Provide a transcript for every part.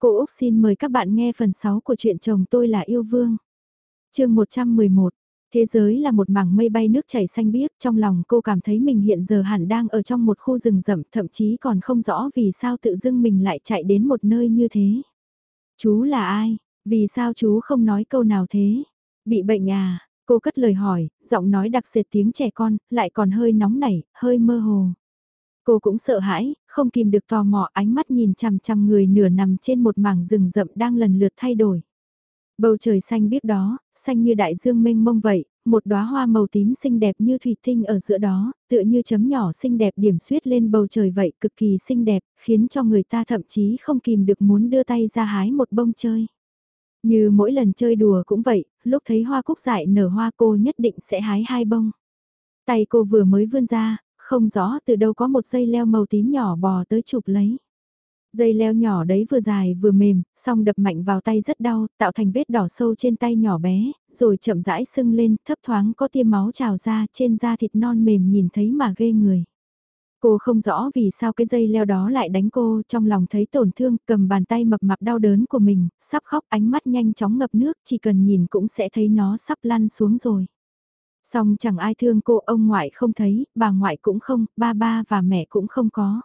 Cô Úc xin mời các bạn nghe phần 6 của truyện chồng tôi là yêu vương. chương 111 Thế giới là một mảng mây bay nước chảy xanh biếc, trong lòng cô cảm thấy mình hiện giờ hẳn đang ở trong một khu rừng rậm, thậm chí còn không rõ vì sao tự dưng mình lại chạy đến một nơi như thế. Chú là ai? Vì sao chú không nói câu nào thế? Bị bệnh à? Cô cất lời hỏi, giọng nói đặc sệt tiếng trẻ con, lại còn hơi nóng nảy, hơi mơ hồ. Cô cũng sợ hãi, không kìm được tò mò ánh mắt nhìn chằm chằm người nửa nằm trên một mảng rừng rậm đang lần lượt thay đổi. Bầu trời xanh biết đó, xanh như đại dương mênh mông vậy, một đóa hoa màu tím xinh đẹp như thủy tinh ở giữa đó, tựa như chấm nhỏ xinh đẹp điểm xuyết lên bầu trời vậy, cực kỳ xinh đẹp, khiến cho người ta thậm chí không kìm được muốn đưa tay ra hái một bông chơi. Như mỗi lần chơi đùa cũng vậy, lúc thấy hoa cúc dại nở hoa cô nhất định sẽ hái hai bông. Tay cô vừa mới vươn ra, không rõ từ đâu có một dây leo màu tím nhỏ bò tới chụp lấy. Dây leo nhỏ đấy vừa dài vừa mềm, song đập mạnh vào tay rất đau, tạo thành vết đỏ sâu trên tay nhỏ bé, rồi chậm rãi sưng lên, thấp thoáng có tia máu trào ra trên da thịt non mềm nhìn thấy mà ghê người. Cô không rõ vì sao cái dây leo đó lại đánh cô, trong lòng thấy tổn thương, cầm bàn tay mập mạp đau đớn của mình, sắp khóc ánh mắt nhanh chóng ngập nước, chỉ cần nhìn cũng sẽ thấy nó sắp lăn xuống rồi. Xong chẳng ai thương cô, ông ngoại không thấy, bà ngoại cũng không, ba ba và mẹ cũng không có.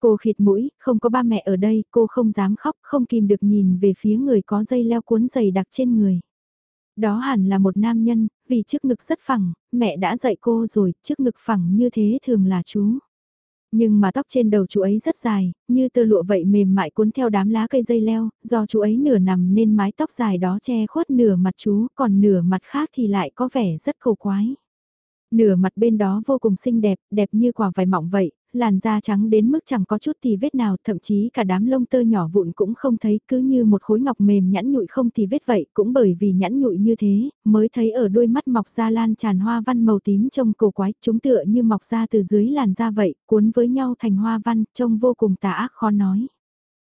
Cô khịt mũi, không có ba mẹ ở đây, cô không dám khóc, không kìm được nhìn về phía người có dây leo cuốn dày đặc trên người. Đó hẳn là một nam nhân, vì trước ngực rất phẳng, mẹ đã dạy cô rồi, trước ngực phẳng như thế thường là chú. Nhưng mà tóc trên đầu chú ấy rất dài, như tơ lụa vậy mềm mại cuốn theo đám lá cây dây leo, do chú ấy nửa nằm nên mái tóc dài đó che khuất nửa mặt chú, còn nửa mặt khác thì lại có vẻ rất cầu quái. Nửa mặt bên đó vô cùng xinh đẹp, đẹp như quả vải mỏng vậy, làn da trắng đến mức chẳng có chút tì vết nào, thậm chí cả đám lông tơ nhỏ vụn cũng không thấy, cứ như một khối ngọc mềm nhẵn nhụi không tì vết vậy, cũng bởi vì nhẵn nhụi như thế, mới thấy ở đôi mắt mọc ra lan tràn hoa văn màu tím trông cổ quái, chúng tựa như mọc ra từ dưới làn da vậy, cuốn với nhau thành hoa văn, trông vô cùng tà ác khó nói.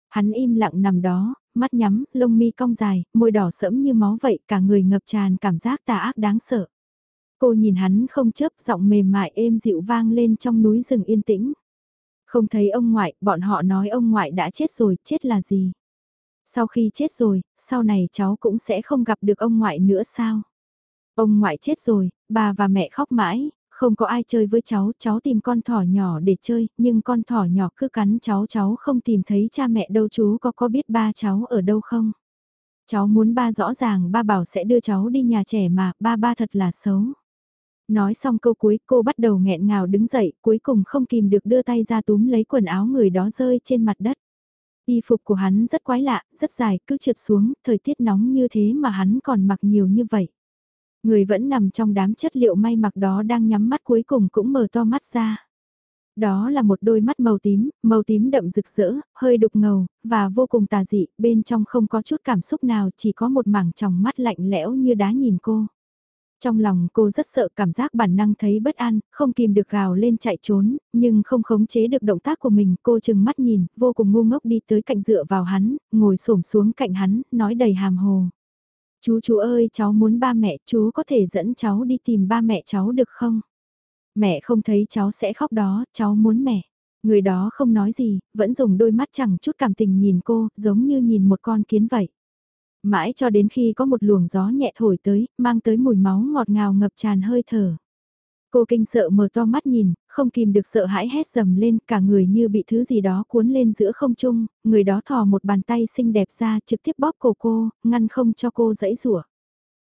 Hắn im lặng nằm đó, mắt nhắm, lông mi cong dài, môi đỏ sẫm như máu vậy, cả người ngập tràn cảm giác tà ác đáng sợ. Cô nhìn hắn không chấp giọng mềm mại êm dịu vang lên trong núi rừng yên tĩnh. Không thấy ông ngoại, bọn họ nói ông ngoại đã chết rồi, chết là gì? Sau khi chết rồi, sau này cháu cũng sẽ không gặp được ông ngoại nữa sao? Ông ngoại chết rồi, bà và mẹ khóc mãi, không có ai chơi với cháu, cháu tìm con thỏ nhỏ để chơi, nhưng con thỏ nhỏ cứ cắn cháu cháu không tìm thấy cha mẹ đâu chú có có biết ba cháu ở đâu không? Cháu muốn ba rõ ràng ba bảo sẽ đưa cháu đi nhà trẻ mà, ba ba thật là xấu. Nói xong câu cuối cô bắt đầu nghẹn ngào đứng dậy, cuối cùng không kìm được đưa tay ra túm lấy quần áo người đó rơi trên mặt đất. Y phục của hắn rất quái lạ, rất dài, cứ trượt xuống, thời tiết nóng như thế mà hắn còn mặc nhiều như vậy. Người vẫn nằm trong đám chất liệu may mặc đó đang nhắm mắt cuối cùng cũng mở to mắt ra. Đó là một đôi mắt màu tím, màu tím đậm rực rỡ, hơi đục ngầu, và vô cùng tà dị, bên trong không có chút cảm xúc nào, chỉ có một mảng tròng mắt lạnh lẽo như đá nhìn cô. Trong lòng cô rất sợ cảm giác bản năng thấy bất an, không kìm được gào lên chạy trốn, nhưng không khống chế được động tác của mình. Cô chừng mắt nhìn, vô cùng ngu ngốc đi tới cạnh dựa vào hắn, ngồi xổm xuống cạnh hắn, nói đầy hàm hồ. Chú chú ơi cháu muốn ba mẹ, chú có thể dẫn cháu đi tìm ba mẹ cháu được không? Mẹ không thấy cháu sẽ khóc đó, cháu muốn mẹ. Người đó không nói gì, vẫn dùng đôi mắt chẳng chút cảm tình nhìn cô, giống như nhìn một con kiến vậy mãi cho đến khi có một luồng gió nhẹ thổi tới, mang tới mùi máu ngọt ngào ngập tràn hơi thở. Cô kinh sợ mở to mắt nhìn, không kìm được sợ hãi hét dầm lên, cả người như bị thứ gì đó cuốn lên giữa không trung, người đó thò một bàn tay xinh đẹp ra trực tiếp bóp cổ cô, ngăn không cho cô dãy rủa.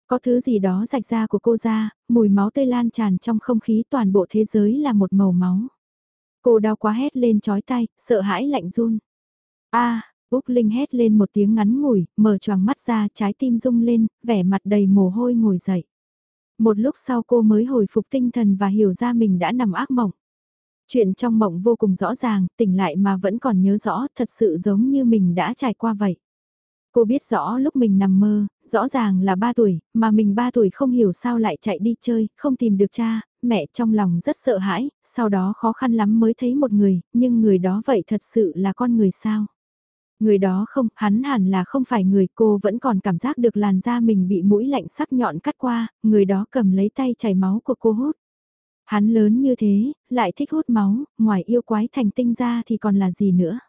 Có thứ gì đó rạch ra của cô ra, mùi máu tươi lan tràn trong không khí toàn bộ thế giới là một màu máu. Cô đau quá hét lên chói tay, sợ hãi lạnh run. a Úc Linh hét lên một tiếng ngắn ngủi, mở choàng mắt ra trái tim rung lên, vẻ mặt đầy mồ hôi ngồi dậy. Một lúc sau cô mới hồi phục tinh thần và hiểu ra mình đã nằm ác mộng. Chuyện trong mộng vô cùng rõ ràng, tỉnh lại mà vẫn còn nhớ rõ, thật sự giống như mình đã trải qua vậy. Cô biết rõ lúc mình nằm mơ, rõ ràng là 3 tuổi, mà mình 3 tuổi không hiểu sao lại chạy đi chơi, không tìm được cha, mẹ trong lòng rất sợ hãi, sau đó khó khăn lắm mới thấy một người, nhưng người đó vậy thật sự là con người sao. Người đó không, hắn hẳn là không phải người cô vẫn còn cảm giác được làn da mình bị mũi lạnh sắc nhọn cắt qua, người đó cầm lấy tay chảy máu của cô hút. Hắn lớn như thế, lại thích hút máu, ngoài yêu quái thành tinh ra thì còn là gì nữa.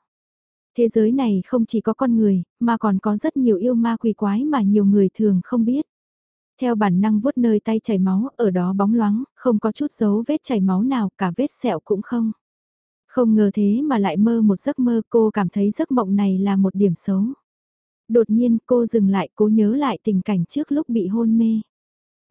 Thế giới này không chỉ có con người, mà còn có rất nhiều yêu ma quỷ quái mà nhiều người thường không biết. Theo bản năng vuốt nơi tay chảy máu, ở đó bóng loáng, không có chút dấu vết chảy máu nào, cả vết sẹo cũng không. Không ngờ thế mà lại mơ một giấc mơ cô cảm thấy giấc mộng này là một điểm xấu. Đột nhiên cô dừng lại cố nhớ lại tình cảnh trước lúc bị hôn mê.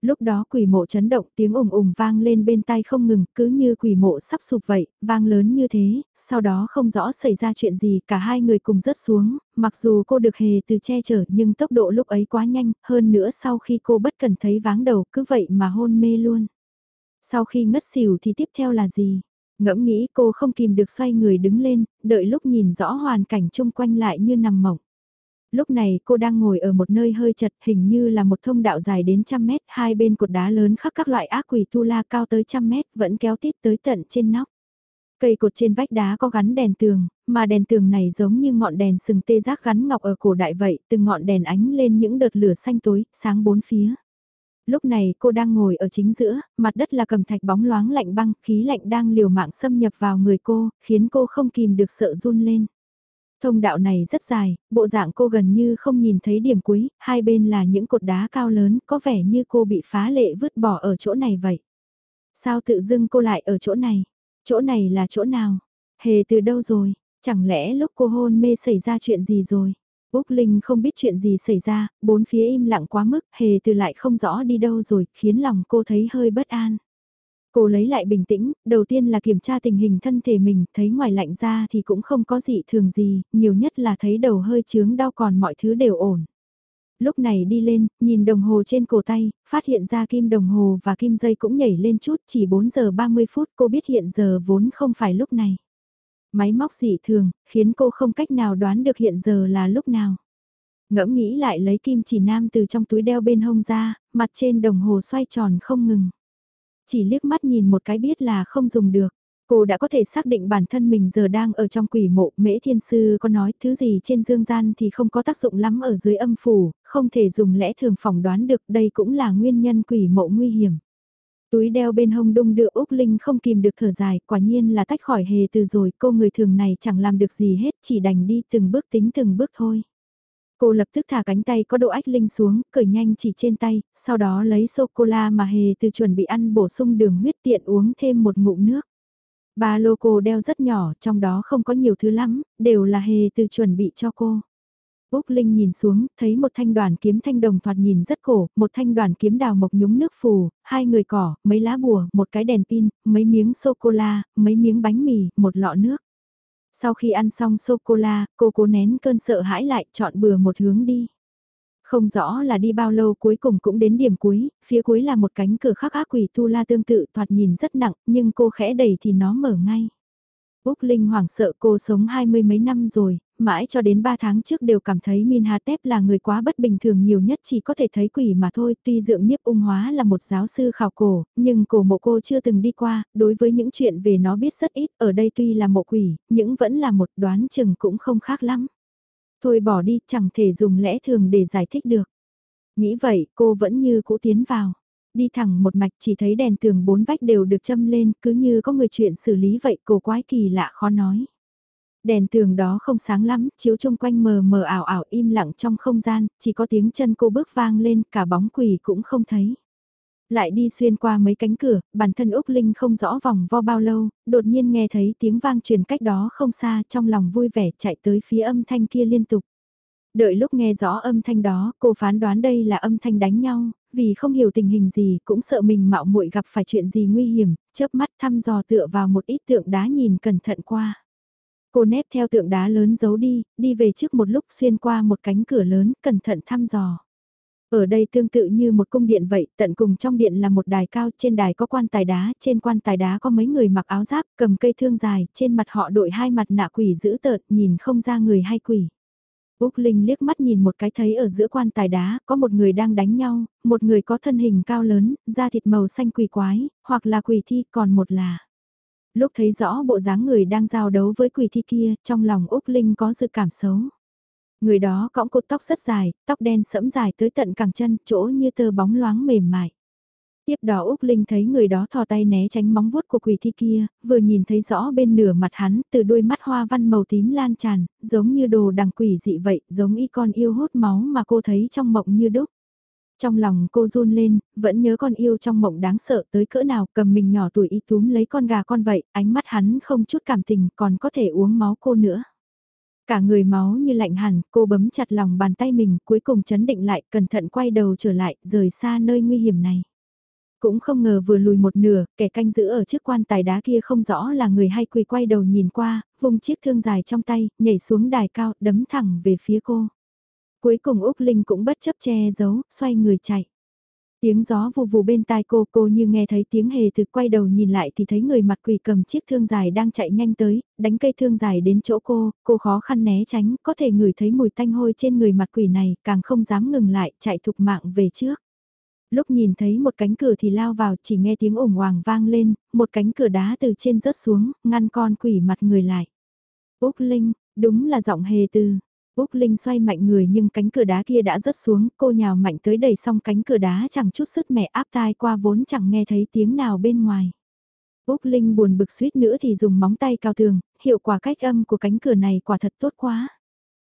Lúc đó quỷ mộ chấn động tiếng ủng ủng vang lên bên tai không ngừng, cứ như quỷ mộ sắp sụp vậy, vang lớn như thế, sau đó không rõ xảy ra chuyện gì, cả hai người cùng rớt xuống, mặc dù cô được hề từ che chở nhưng tốc độ lúc ấy quá nhanh, hơn nữa sau khi cô bất cần thấy váng đầu cứ vậy mà hôn mê luôn. Sau khi ngất xỉu thì tiếp theo là gì? Ngẫm nghĩ cô không kìm được xoay người đứng lên, đợi lúc nhìn rõ hoàn cảnh chung quanh lại như nằm mộng. Lúc này cô đang ngồi ở một nơi hơi chật hình như là một thông đạo dài đến trăm mét, hai bên cột đá lớn khắc các loại ác quỷ tu la cao tới trăm mét vẫn kéo tít tới tận trên nóc. Cây cột trên vách đá có gắn đèn tường, mà đèn tường này giống như ngọn đèn sừng tê giác gắn ngọc ở cổ đại vậy, từng ngọn đèn ánh lên những đợt lửa xanh tối, sáng bốn phía. Lúc này cô đang ngồi ở chính giữa, mặt đất là cầm thạch bóng loáng lạnh băng, khí lạnh đang liều mạng xâm nhập vào người cô, khiến cô không kìm được sợ run lên. Thông đạo này rất dài, bộ dạng cô gần như không nhìn thấy điểm cuối, hai bên là những cột đá cao lớn, có vẻ như cô bị phá lệ vứt bỏ ở chỗ này vậy. Sao tự dưng cô lại ở chỗ này? Chỗ này là chỗ nào? Hề từ đâu rồi? Chẳng lẽ lúc cô hôn mê xảy ra chuyện gì rồi? Úc Linh không biết chuyện gì xảy ra, bốn phía im lặng quá mức, hề từ lại không rõ đi đâu rồi, khiến lòng cô thấy hơi bất an. Cô lấy lại bình tĩnh, đầu tiên là kiểm tra tình hình thân thể mình, thấy ngoài lạnh ra thì cũng không có gì thường gì, nhiều nhất là thấy đầu hơi chướng đau còn mọi thứ đều ổn. Lúc này đi lên, nhìn đồng hồ trên cổ tay, phát hiện ra kim đồng hồ và kim dây cũng nhảy lên chút, chỉ 4 giờ 30 phút cô biết hiện giờ vốn không phải lúc này. Máy móc dị thường, khiến cô không cách nào đoán được hiện giờ là lúc nào. Ngẫm nghĩ lại lấy kim chỉ nam từ trong túi đeo bên hông ra, mặt trên đồng hồ xoay tròn không ngừng. Chỉ liếc mắt nhìn một cái biết là không dùng được. Cô đã có thể xác định bản thân mình giờ đang ở trong quỷ mộ, mễ thiên sư có nói thứ gì trên dương gian thì không có tác dụng lắm ở dưới âm phủ, không thể dùng lẽ thường phỏng đoán được đây cũng là nguyên nhân quỷ mộ nguy hiểm. Túi đeo bên hông đung đưa Úc Linh không kìm được thở dài, quả nhiên là tách khỏi hề từ rồi, cô người thường này chẳng làm được gì hết, chỉ đành đi từng bước tính từng bước thôi. Cô lập tức thả cánh tay có độ ách linh xuống, cởi nhanh chỉ trên tay, sau đó lấy sô-cô-la mà hề từ chuẩn bị ăn bổ sung đường huyết tiện uống thêm một ngụm nước. Ba lô cô đeo rất nhỏ, trong đó không có nhiều thứ lắm, đều là hề từ chuẩn bị cho cô. Úc Linh nhìn xuống, thấy một thanh đoàn kiếm thanh đồng thoạt nhìn rất cổ, một thanh đoàn kiếm đào mộc nhúng nước phù, hai người cỏ, mấy lá bùa, một cái đèn pin, mấy miếng sô-cô-la, mấy miếng bánh mì, một lọ nước. Sau khi ăn xong sô-cô-la, cô cố nén cơn sợ hãi lại chọn bừa một hướng đi. Không rõ là đi bao lâu cuối cùng cũng đến điểm cuối, phía cuối là một cánh cửa khắc ác quỷ tu la tương tự thoạt nhìn rất nặng nhưng cô khẽ đẩy thì nó mở ngay. Úc Linh hoảng sợ cô sống hai mươi mấy năm rồi, mãi cho đến ba tháng trước đều cảm thấy Minhatep là người quá bất bình thường nhiều nhất chỉ có thể thấy quỷ mà thôi. Tuy Dượng Nhiếp Ung Hóa là một giáo sư khảo cổ, nhưng cổ mộ cô chưa từng đi qua, đối với những chuyện về nó biết rất ít, ở đây tuy là mộ quỷ, nhưng vẫn là một đoán chừng cũng không khác lắm. Thôi bỏ đi, chẳng thể dùng lẽ thường để giải thích được. Nghĩ vậy, cô vẫn như cũ tiến vào đi thẳng một mạch chỉ thấy đèn tường bốn vách đều được châm lên, cứ như có người chuyện xử lý vậy, cổ quái kỳ lạ khó nói. Đèn tường đó không sáng lắm, chiếu chung quanh mờ mờ ảo ảo im lặng trong không gian, chỉ có tiếng chân cô bước vang lên, cả bóng quỷ cũng không thấy. Lại đi xuyên qua mấy cánh cửa, bản thân Úc Linh không rõ vòng vo bao lâu, đột nhiên nghe thấy tiếng vang truyền cách đó không xa, trong lòng vui vẻ chạy tới phía âm thanh kia liên tục. Đợi lúc nghe rõ âm thanh đó, cô phán đoán đây là âm thanh đánh nhau, vì không hiểu tình hình gì cũng sợ mình mạo muội gặp phải chuyện gì nguy hiểm, chớp mắt thăm dò tựa vào một ít tượng đá nhìn cẩn thận qua. Cô nép theo tượng đá lớn giấu đi, đi về trước một lúc xuyên qua một cánh cửa lớn, cẩn thận thăm dò. Ở đây tương tự như một cung điện vậy, tận cùng trong điện là một đài cao, trên đài có quan tài đá, trên quan tài đá có mấy người mặc áo giáp, cầm cây thương dài, trên mặt họ đội hai mặt nạ quỷ dữ tợn, nhìn không ra người hay quỷ. Úc Linh liếc mắt nhìn một cái thấy ở giữa quan tài đá, có một người đang đánh nhau, một người có thân hình cao lớn, da thịt màu xanh quỷ quái, hoặc là quỷ thi, còn một là... Lúc thấy rõ bộ dáng người đang giao đấu với quỷ thi kia, trong lòng Úc Linh có dự cảm xấu. Người đó cõng cột tóc rất dài, tóc đen sẫm dài tới tận cẳng chân, chỗ như tơ bóng loáng mềm mại. Tiếp đó Úc Linh thấy người đó thò tay né tránh móng vuốt của quỷ thi kia, vừa nhìn thấy rõ bên nửa mặt hắn, từ đôi mắt hoa văn màu tím lan tràn, giống như đồ đằng quỷ dị vậy, giống y con yêu hút máu mà cô thấy trong mộng như đúc. Trong lòng cô run lên, vẫn nhớ con yêu trong mộng đáng sợ tới cỡ nào cầm mình nhỏ tuổi y túm lấy con gà con vậy, ánh mắt hắn không chút cảm tình còn có thể uống máu cô nữa. Cả người máu như lạnh hẳn, cô bấm chặt lòng bàn tay mình, cuối cùng chấn định lại, cẩn thận quay đầu trở lại, rời xa nơi nguy hiểm này. Cũng không ngờ vừa lùi một nửa, kẻ canh giữ ở chiếc quan tài đá kia không rõ là người hay quỳ quay đầu nhìn qua, vùng chiếc thương dài trong tay, nhảy xuống đài cao, đấm thẳng về phía cô. Cuối cùng Úc Linh cũng bất chấp che giấu, xoay người chạy. Tiếng gió vù vù bên tai cô, cô như nghe thấy tiếng hề từ quay đầu nhìn lại thì thấy người mặt quỷ cầm chiếc thương dài đang chạy nhanh tới, đánh cây thương dài đến chỗ cô, cô khó khăn né tránh, có thể ngửi thấy mùi tanh hôi trên người mặt quỷ này, càng không dám ngừng lại, chạy thục mạng về trước. Lúc nhìn thấy một cánh cửa thì lao vào chỉ nghe tiếng ủng hoàng vang lên, một cánh cửa đá từ trên rớt xuống, ngăn con quỷ mặt người lại. Úc Linh, đúng là giọng hề từ. Úc Linh xoay mạnh người nhưng cánh cửa đá kia đã rớt xuống, cô nhào mạnh tới đẩy xong cánh cửa đá chẳng chút sức mẹ áp tai qua vốn chẳng nghe thấy tiếng nào bên ngoài. Úc Linh buồn bực suýt nữa thì dùng móng tay cao tường, hiệu quả cách âm của cánh cửa này quả thật tốt quá.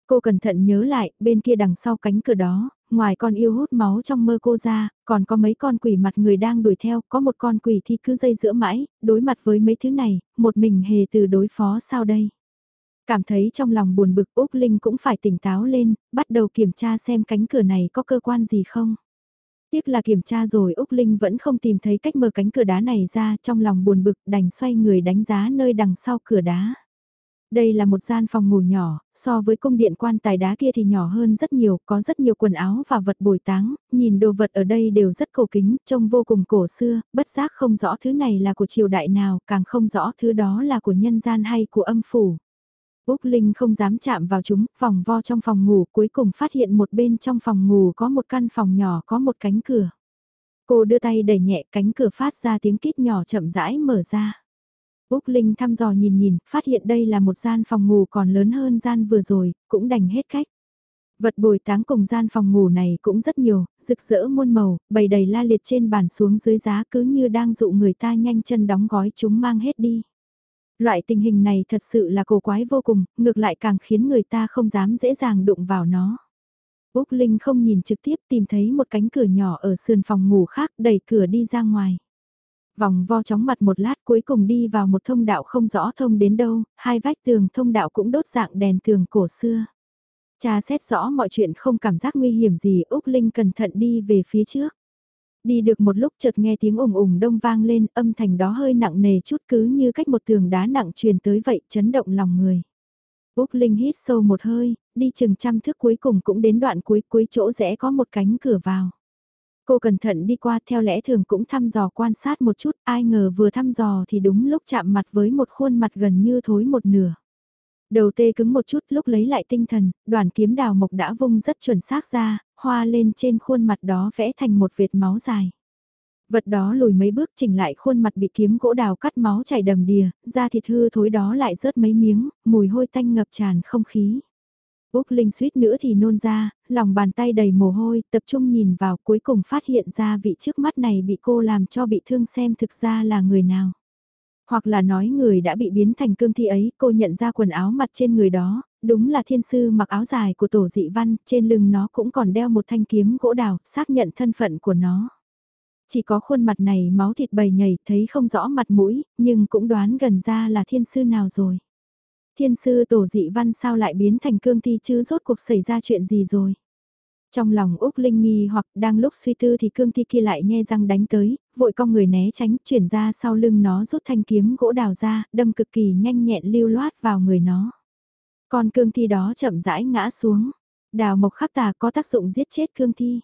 Cô cẩn thận nhớ lại, bên kia đằng sau cánh cửa đó, ngoài con yêu hút máu trong mơ cô ra, còn có mấy con quỷ mặt người đang đuổi theo, có một con quỷ thì cứ dây giữa mãi, đối mặt với mấy thứ này, một mình hề từ đối phó sao đây. Cảm thấy trong lòng buồn bực Úc Linh cũng phải tỉnh táo lên, bắt đầu kiểm tra xem cánh cửa này có cơ quan gì không. Tiếc là kiểm tra rồi Úc Linh vẫn không tìm thấy cách mở cánh cửa đá này ra trong lòng buồn bực đành xoay người đánh giá nơi đằng sau cửa đá. Đây là một gian phòng ngủ nhỏ, so với cung điện quan tài đá kia thì nhỏ hơn rất nhiều, có rất nhiều quần áo và vật bồi táng, nhìn đồ vật ở đây đều rất cổ kính, trông vô cùng cổ xưa, bất giác không rõ thứ này là của triều đại nào, càng không rõ thứ đó là của nhân gian hay của âm phủ. Úc Linh không dám chạm vào chúng, vòng vo trong phòng ngủ cuối cùng phát hiện một bên trong phòng ngủ có một căn phòng nhỏ có một cánh cửa. Cô đưa tay đẩy nhẹ cánh cửa phát ra tiếng kít nhỏ chậm rãi mở ra. Úc Linh thăm dò nhìn nhìn, phát hiện đây là một gian phòng ngủ còn lớn hơn gian vừa rồi, cũng đành hết cách. Vật bồi táng cùng gian phòng ngủ này cũng rất nhiều, rực rỡ muôn màu, bày đầy la liệt trên bàn xuống dưới giá cứ như đang dụ người ta nhanh chân đóng gói chúng mang hết đi. Loại tình hình này thật sự là cổ quái vô cùng, ngược lại càng khiến người ta không dám dễ dàng đụng vào nó. Úc Linh không nhìn trực tiếp tìm thấy một cánh cửa nhỏ ở sườn phòng ngủ khác đẩy cửa đi ra ngoài. Vòng vo chóng mặt một lát cuối cùng đi vào một thông đạo không rõ thông đến đâu, hai vách tường thông đạo cũng đốt dạng đèn tường cổ xưa. Cha xét rõ mọi chuyện không cảm giác nguy hiểm gì Úc Linh cẩn thận đi về phía trước. Đi được một lúc chợt nghe tiếng ủng ủng đông vang lên, âm thanh đó hơi nặng nề chút cứ như cách một tường đá nặng truyền tới vậy, chấn động lòng người. Úc Linh hít sâu một hơi, đi chừng trăm thước cuối cùng cũng đến đoạn cuối cuối chỗ rẽ có một cánh cửa vào. Cô cẩn thận đi qua theo lẽ thường cũng thăm dò quan sát một chút, ai ngờ vừa thăm dò thì đúng lúc chạm mặt với một khuôn mặt gần như thối một nửa. Đầu tê cứng một chút lúc lấy lại tinh thần, đoàn kiếm đào mộc đã vung rất chuẩn xác ra, hoa lên trên khuôn mặt đó vẽ thành một vệt máu dài. Vật đó lùi mấy bước chỉnh lại khuôn mặt bị kiếm gỗ đào cắt máu chảy đầm đìa, da thịt hư thối đó lại rớt mấy miếng, mùi hôi tanh ngập tràn không khí. Úc Linh suýt nữa thì nôn ra, lòng bàn tay đầy mồ hôi, tập trung nhìn vào cuối cùng phát hiện ra vị trước mắt này bị cô làm cho bị thương xem thực ra là người nào. Hoặc là nói người đã bị biến thành cương thi ấy, cô nhận ra quần áo mặt trên người đó, đúng là thiên sư mặc áo dài của tổ dị văn, trên lưng nó cũng còn đeo một thanh kiếm gỗ đào, xác nhận thân phận của nó. Chỉ có khuôn mặt này máu thịt bầy nhảy, thấy không rõ mặt mũi, nhưng cũng đoán gần ra là thiên sư nào rồi. Thiên sư tổ dị văn sao lại biến thành cương thi chứ rốt cuộc xảy ra chuyện gì rồi. Trong lòng Úc Linh nghi hoặc đang lúc suy tư thì cương thi kia lại nhe răng đánh tới, vội con người né tránh, chuyển ra sau lưng nó rút thanh kiếm gỗ đào ra, đâm cực kỳ nhanh nhẹn lưu loát vào người nó. Con cương thi đó chậm rãi ngã xuống, đào mộc khắc tà có tác dụng giết chết cương thi.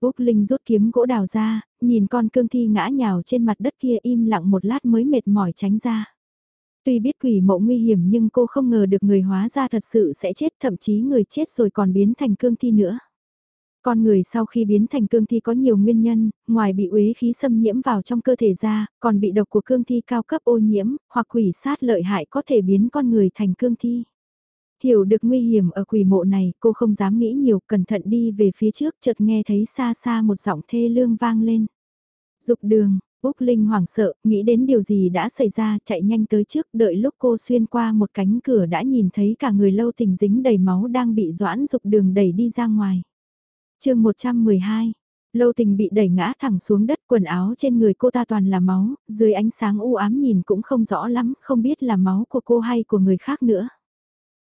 Úc Linh rút kiếm gỗ đào ra, nhìn con cương thi ngã nhào trên mặt đất kia im lặng một lát mới mệt mỏi tránh ra. Tuy biết quỷ mộ nguy hiểm nhưng cô không ngờ được người hóa ra thật sự sẽ chết thậm chí người chết rồi còn biến thành cương thi nữa. Con người sau khi biến thành cương thi có nhiều nguyên nhân, ngoài bị uế khí xâm nhiễm vào trong cơ thể ra, còn bị độc của cương thi cao cấp ô nhiễm, hoặc quỷ sát lợi hại có thể biến con người thành cương thi. Hiểu được nguy hiểm ở quỷ mộ này, cô không dám nghĩ nhiều, cẩn thận đi về phía trước, chợt nghe thấy xa xa một giọng thê lương vang lên. Dục đường, Úc Linh hoảng sợ, nghĩ đến điều gì đã xảy ra, chạy nhanh tới trước, đợi lúc cô xuyên qua một cánh cửa đã nhìn thấy cả người lâu tình dính đầy máu đang bị doãn dục đường đẩy đi ra ngoài chương 112, lâu tình bị đẩy ngã thẳng xuống đất, quần áo trên người cô ta toàn là máu, dưới ánh sáng u ám nhìn cũng không rõ lắm, không biết là máu của cô hay của người khác nữa.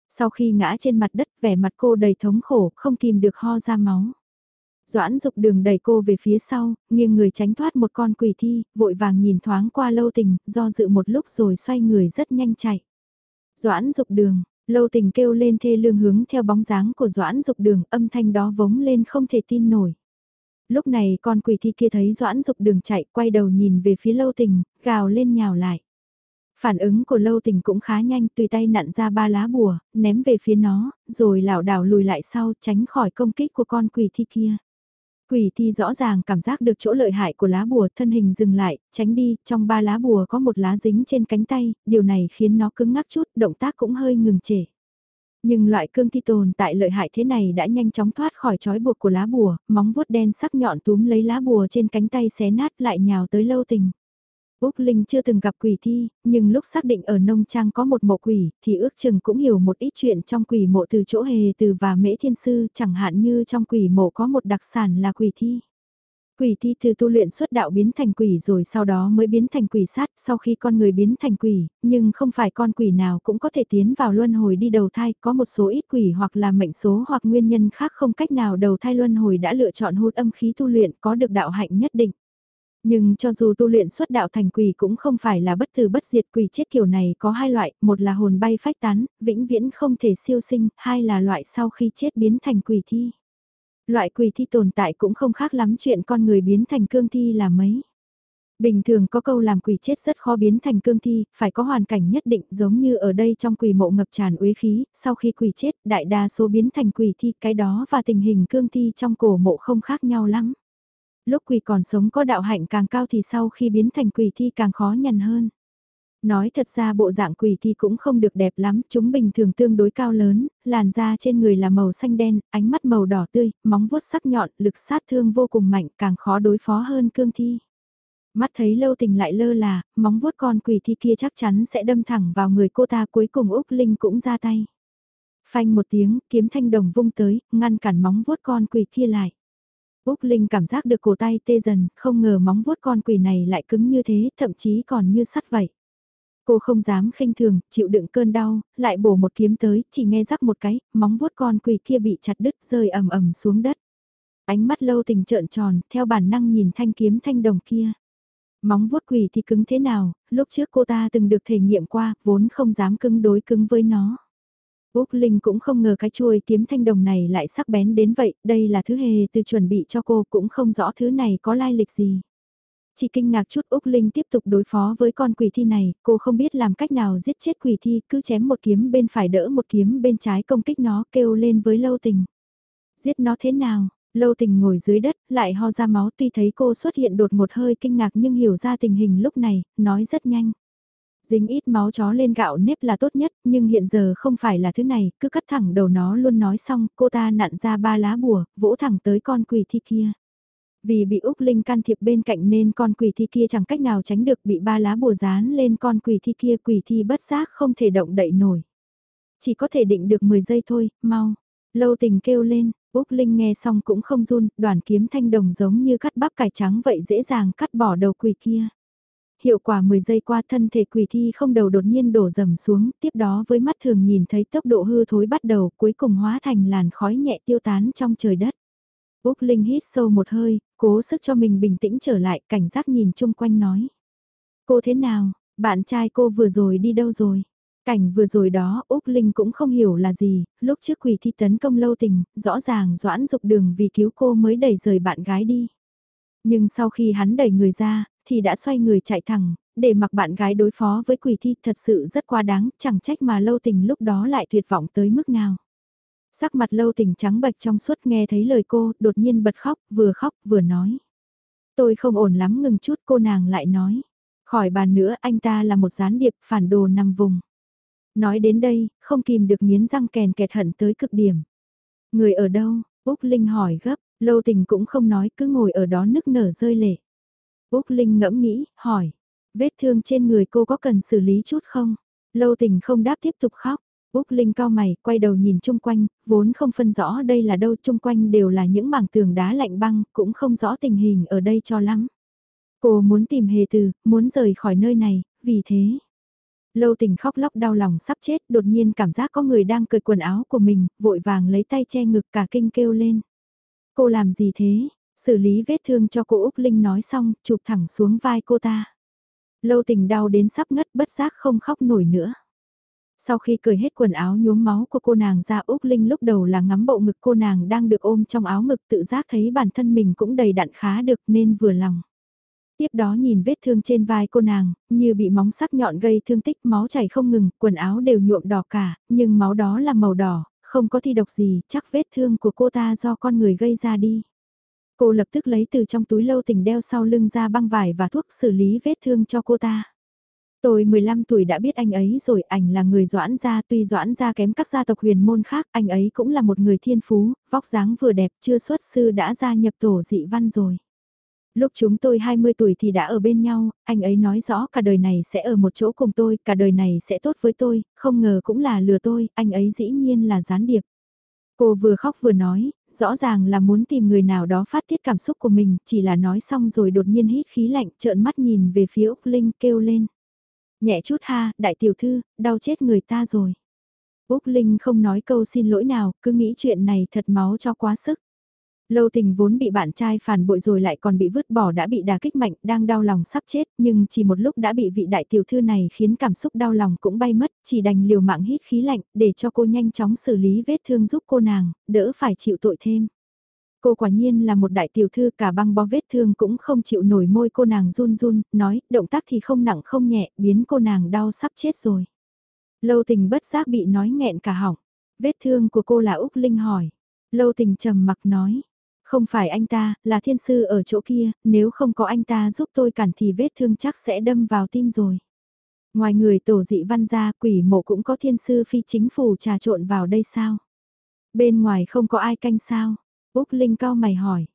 Sau khi ngã trên mặt đất, vẻ mặt cô đầy thống khổ, không kìm được ho ra máu. Doãn dục đường đẩy cô về phía sau, nghiêng người tránh thoát một con quỷ thi, vội vàng nhìn thoáng qua lâu tình, do dự một lúc rồi xoay người rất nhanh chạy. Doãn dục đường, lâu tình kêu lên thê lương hướng theo bóng dáng của Doãn dục đường, âm thanh đó vống lên không thể tin nổi. Lúc này con quỷ thi kia thấy Doãn dục đường chạy, quay đầu nhìn về phía lâu tình, gào lên nhào lại. Phản ứng của lâu tình cũng khá nhanh, tùy tay nặn ra ba lá bùa, ném về phía nó, rồi lảo đảo lùi lại sau tránh khỏi công kích của con quỷ thi kia. Quỷ thi rõ ràng cảm giác được chỗ lợi hại của lá bùa thân hình dừng lại, tránh đi, trong ba lá bùa có một lá dính trên cánh tay, điều này khiến nó cứng ngắc chút, động tác cũng hơi ngừng trễ. Nhưng loại cương thi tồn tại lợi hại thế này đã nhanh chóng thoát khỏi trói buộc của lá bùa, móng vuốt đen sắc nhọn túm lấy lá bùa trên cánh tay xé nát lại nhào tới lâu tình. Úc Linh chưa từng gặp quỷ thi, nhưng lúc xác định ở nông trang có một mộ quỷ, thì ước chừng cũng hiểu một ít chuyện trong quỷ mộ từ chỗ hề từ và mễ thiên sư, chẳng hạn như trong quỷ mộ có một đặc sản là quỷ thi. Quỷ thi từ tu luyện xuất đạo biến thành quỷ rồi sau đó mới biến thành quỷ sát sau khi con người biến thành quỷ, nhưng không phải con quỷ nào cũng có thể tiến vào luân hồi đi đầu thai, có một số ít quỷ hoặc là mệnh số hoặc nguyên nhân khác không cách nào đầu thai luân hồi đã lựa chọn hút âm khí tu luyện có được đạo hạnh nhất định. Nhưng cho dù tu luyện xuất đạo thành quỷ cũng không phải là bất tử bất diệt quỷ chết kiểu này có hai loại, một là hồn bay phách tán, vĩnh viễn không thể siêu sinh, hai là loại sau khi chết biến thành quỷ thi. Loại quỷ thi tồn tại cũng không khác lắm chuyện con người biến thành cương thi là mấy. Bình thường có câu làm quỷ chết rất khó biến thành cương thi, phải có hoàn cảnh nhất định giống như ở đây trong quỷ mộ ngập tràn uế khí, sau khi quỷ chết đại đa số biến thành quỷ thi cái đó và tình hình cương thi trong cổ mộ không khác nhau lắm lúc quỷ còn sống có đạo hạnh càng cao thì sau khi biến thành quỷ thi càng khó nhằn hơn. Nói thật ra bộ dạng quỷ thi cũng không được đẹp lắm, chúng bình thường tương đối cao lớn, làn da trên người là màu xanh đen, ánh mắt màu đỏ tươi, móng vuốt sắc nhọn, lực sát thương vô cùng mạnh, càng khó đối phó hơn cương thi. Mắt thấy lâu tình lại lơ là, móng vuốt con quỷ thi kia chắc chắn sẽ đâm thẳng vào người cô ta cuối cùng Úc Linh cũng ra tay. Phanh một tiếng, kiếm thanh đồng vung tới, ngăn cản móng vuốt con quỷ kia lại. Úc Linh cảm giác được cổ tay tê dần, không ngờ móng vuốt con quỷ này lại cứng như thế, thậm chí còn như sắt vậy. Cô không dám khinh thường, chịu đựng cơn đau, lại bổ một kiếm tới, chỉ nghe rắc một cái, móng vuốt con quỷ kia bị chặt đứt rơi ầm ầm xuống đất. Ánh mắt lâu tình trợn tròn, theo bản năng nhìn thanh kiếm thanh đồng kia. Móng vuốt quỷ thì cứng thế nào, lúc trước cô ta từng được thể nghiệm qua, vốn không dám cứng đối cứng với nó. Úc Linh cũng không ngờ cái chuôi kiếm thanh đồng này lại sắc bén đến vậy, đây là thứ hề từ chuẩn bị cho cô cũng không rõ thứ này có lai lịch gì. Chỉ kinh ngạc chút Úc Linh tiếp tục đối phó với con quỷ thi này, cô không biết làm cách nào giết chết quỷ thi, cứ chém một kiếm bên phải đỡ một kiếm bên trái công kích nó kêu lên với lâu tình. Giết nó thế nào? Lâu tình ngồi dưới đất, lại ho ra máu tuy thấy cô xuất hiện đột một hơi kinh ngạc nhưng hiểu ra tình hình lúc này, nói rất nhanh. Dính ít máu chó lên gạo nếp là tốt nhất, nhưng hiện giờ không phải là thứ này, cứ cắt thẳng đầu nó luôn nói xong, cô ta nặn ra ba lá bùa, vỗ thẳng tới con quỷ thi kia. Vì bị Úc Linh can thiệp bên cạnh nên con quỷ thi kia chẳng cách nào tránh được bị ba lá bùa dán lên con quỷ thi kia quỷ thi bất giác không thể động đậy nổi. Chỉ có thể định được 10 giây thôi, mau. Lâu tình kêu lên, Úc Linh nghe xong cũng không run, đoàn kiếm thanh đồng giống như cắt bắp cải trắng vậy dễ dàng cắt bỏ đầu quỷ kia. Hiệu quả 10 giây qua thân thể quỷ thi không đầu đột nhiên đổ dầm xuống, tiếp đó với mắt thường nhìn thấy tốc độ hư thối bắt đầu cuối cùng hóa thành làn khói nhẹ tiêu tán trong trời đất. Úc Linh hít sâu một hơi, cố sức cho mình bình tĩnh trở lại, cảnh giác nhìn chung quanh nói. Cô thế nào, bạn trai cô vừa rồi đi đâu rồi? Cảnh vừa rồi đó Úc Linh cũng không hiểu là gì, lúc trước quỷ thi tấn công lâu tình, rõ ràng doãn dục đường vì cứu cô mới đẩy rời bạn gái đi. Nhưng sau khi hắn đẩy người ra, thì đã xoay người chạy thẳng, để mặc bạn gái đối phó với quỷ thi thật sự rất quá đáng, chẳng trách mà lâu tình lúc đó lại tuyệt vọng tới mức nào. Sắc mặt lâu tình trắng bệch trong suốt nghe thấy lời cô, đột nhiên bật khóc, vừa khóc vừa nói. Tôi không ổn lắm ngừng chút cô nàng lại nói. Khỏi bàn nữa anh ta là một gián điệp phản đồ nằm vùng. Nói đến đây, không kìm được nghiến răng kèn kẹt hận tới cực điểm. Người ở đâu? Úc Linh hỏi gấp, lâu tình cũng không nói cứ ngồi ở đó nức nở rơi lệ. Úc Linh ngẫm nghĩ, hỏi, vết thương trên người cô có cần xử lý chút không? Lâu tình không đáp tiếp tục khóc. Úc Linh cao mày, quay đầu nhìn chung quanh, vốn không phân rõ đây là đâu chung quanh đều là những mảng tường đá lạnh băng, cũng không rõ tình hình ở đây cho lắm. Cô muốn tìm hề từ, muốn rời khỏi nơi này, vì thế. Lâu tình khóc lóc đau lòng sắp chết, đột nhiên cảm giác có người đang cởi quần áo của mình, vội vàng lấy tay che ngực cả kinh kêu lên. Cô làm gì thế? Xử lý vết thương cho cô Úc Linh nói xong, chụp thẳng xuống vai cô ta. Lâu tình đau đến sắp ngất bất giác không khóc nổi nữa. Sau khi cởi hết quần áo nhuốm máu của cô nàng ra Úc Linh lúc đầu là ngắm bộ ngực cô nàng đang được ôm trong áo ngực tự giác thấy bản thân mình cũng đầy đặn khá được nên vừa lòng. Tiếp đó nhìn vết thương trên vai cô nàng, như bị móng sắc nhọn gây thương tích máu chảy không ngừng, quần áo đều nhuộm đỏ cả, nhưng máu đó là màu đỏ, không có thi độc gì, chắc vết thương của cô ta do con người gây ra đi. Cô lập tức lấy từ trong túi lâu tình đeo sau lưng ra băng vải và thuốc xử lý vết thương cho cô ta. Tôi 15 tuổi đã biết anh ấy rồi, ảnh là người doãn gia, tuy doãn gia kém các gia tộc huyền môn khác, anh ấy cũng là một người thiên phú, vóc dáng vừa đẹp, chưa xuất sư đã gia nhập tổ dị văn rồi. Lúc chúng tôi 20 tuổi thì đã ở bên nhau, anh ấy nói rõ cả đời này sẽ ở một chỗ cùng tôi, cả đời này sẽ tốt với tôi, không ngờ cũng là lừa tôi, anh ấy dĩ nhiên là gián điệp. Cô vừa khóc vừa nói, rõ ràng là muốn tìm người nào đó phát tiết cảm xúc của mình, chỉ là nói xong rồi đột nhiên hít khí lạnh trợn mắt nhìn về phía Úc Linh kêu lên. Nhẹ chút ha, đại tiểu thư, đau chết người ta rồi. Úc Linh không nói câu xin lỗi nào, cứ nghĩ chuyện này thật máu cho quá sức. Lâu tình vốn bị bạn trai phản bội rồi lại còn bị vứt bỏ đã bị đà kích mạnh, đang đau lòng sắp chết, nhưng chỉ một lúc đã bị vị đại tiểu thư này khiến cảm xúc đau lòng cũng bay mất, chỉ đành liều mạng hít khí lạnh, để cho cô nhanh chóng xử lý vết thương giúp cô nàng, đỡ phải chịu tội thêm. Cô quả nhiên là một đại tiểu thư cả băng bó vết thương cũng không chịu nổi môi cô nàng run run, nói, động tác thì không nặng không nhẹ, biến cô nàng đau sắp chết rồi. Lâu tình bất giác bị nói nghẹn cả họng. Vết thương của cô là Úc Linh hỏi. Lâu tình trầm mặc nói, không phải anh ta, là thiên sư ở chỗ kia, nếu không có anh ta giúp tôi cản thì vết thương chắc sẽ đâm vào tim rồi. Ngoài người tổ dị văn gia quỷ mộ cũng có thiên sư phi chính phủ trà trộn vào đây sao? Bên ngoài không có ai canh sao? Úc Linh cao mày hỏi.